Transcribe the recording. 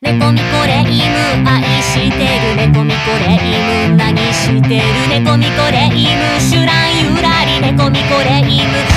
猫みこれイム愛してる。猫みこれイム何してる。猫みこれイムシュランゆらり。猫みこれイム